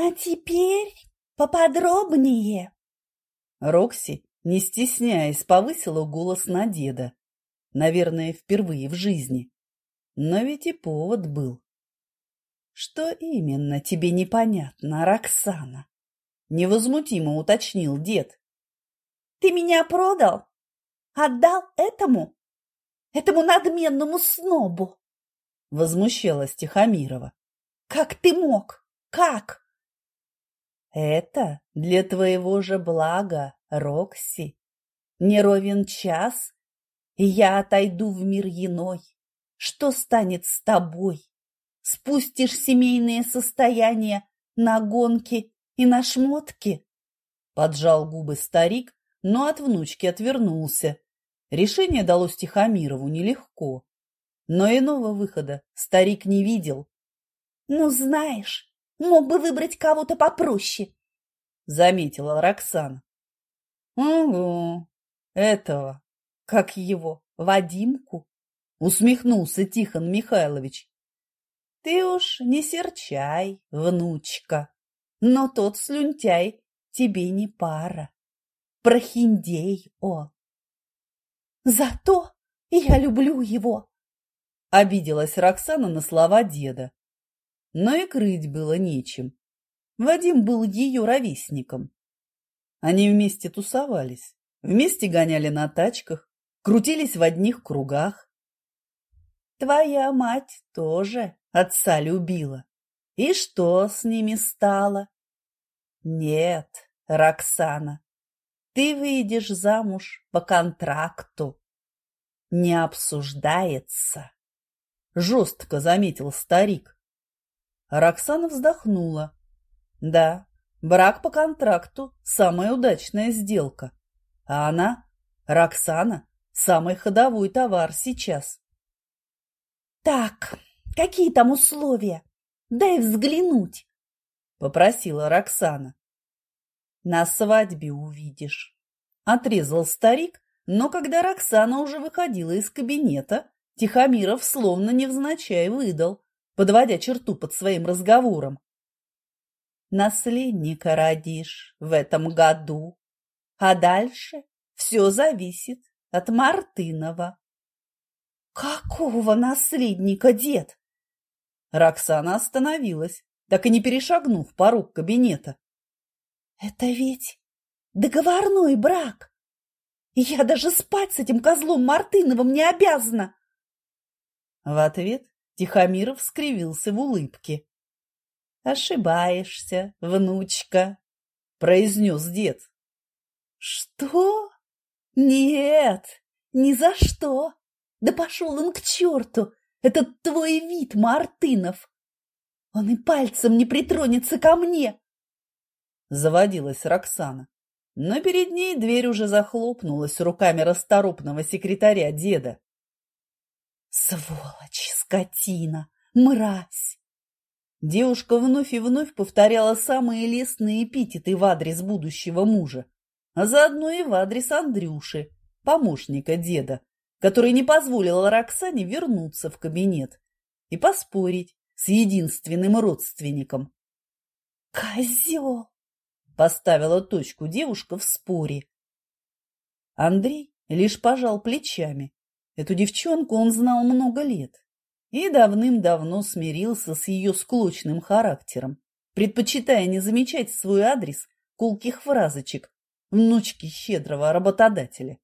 А теперь поподробнее. Рокси, не стесняясь, повысила голос на деда. Наверное, впервые в жизни. Но ведь и повод был. Что именно тебе непонятно, Роксана? Невозмутимо уточнил дед. Ты меня продал? Отдал этому? Этому надменному снобу? Возмущалась Тихомирова. Как ты мог? Как? Это для твоего же блага, Рокси. Не ровен час, и я отойду в мир иной. Что станет с тобой? Спустишь семейное состояние на гонки и на шмотки? Поджал губы старик, но от внучки отвернулся. Решение далось Тихомирову нелегко. Но иного выхода старик не видел. — Ну, знаешь, мог бы выбрать кого-то попроще, — заметила Роксана. — Угу, этого, как его, Вадимку, — усмехнулся Тихон Михайлович. — Ты уж не серчай, внучка, но тот слюнтяй тебе не пара. Прохиндей о! Зато я люблю его. Обиделась Роксана на слова деда. Но и крыть было нечем. Вадим был ее ровесником. Они вместе тусовались, вместе гоняли на тачках, крутились в одних кругах. Твоя мать тоже отца любила. И что с ними стало? Нет, Роксана, ты выйдешь замуж по контракту. Не обсуждается. Жестко заметил старик. Роксана вздохнула. Да, брак по контракту – самая удачная сделка. А она, Роксана, самый ходовой товар сейчас. Так, какие там условия? Дай взглянуть, – попросила Роксана. На свадьбе увидишь. Отрезал старик, но когда Роксана уже выходила из кабинета, Тихомиров словно невзначай выдал, подводя черту под своим разговором. Наследника родишь в этом году, а дальше все зависит от Мартынова. Какого наследника, дед? Роксана остановилась, так и не перешагнув порог кабинета. Это ведь договорной брак. Я даже спать с этим козлом Мартыновым не обязана. В ответ Тихомиров скривился в улыбке. «Ошибаешься, внучка», — произнес дед. «Что? Нет, ни за что! Да пошел он к черту, этот твой вид, Мартынов! Он и пальцем не притронется ко мне!» Заводилась Роксана. Но перед ней дверь уже захлопнулась руками расторопного секретаря деда. «Сволочь, скотина, мразь!» Девушка вновь и вновь повторяла самые лестные эпитеты в адрес будущего мужа, а заодно и в адрес Андрюши, помощника деда, который не позволил Роксане вернуться в кабинет и поспорить с единственным родственником. «Козел!» Поставила точку девушка в споре. Андрей лишь пожал плечами. Эту девчонку он знал много лет и давным-давно смирился с ее склочным характером, предпочитая не замечать свой адрес колких фразочек внучки щедрого работодателя.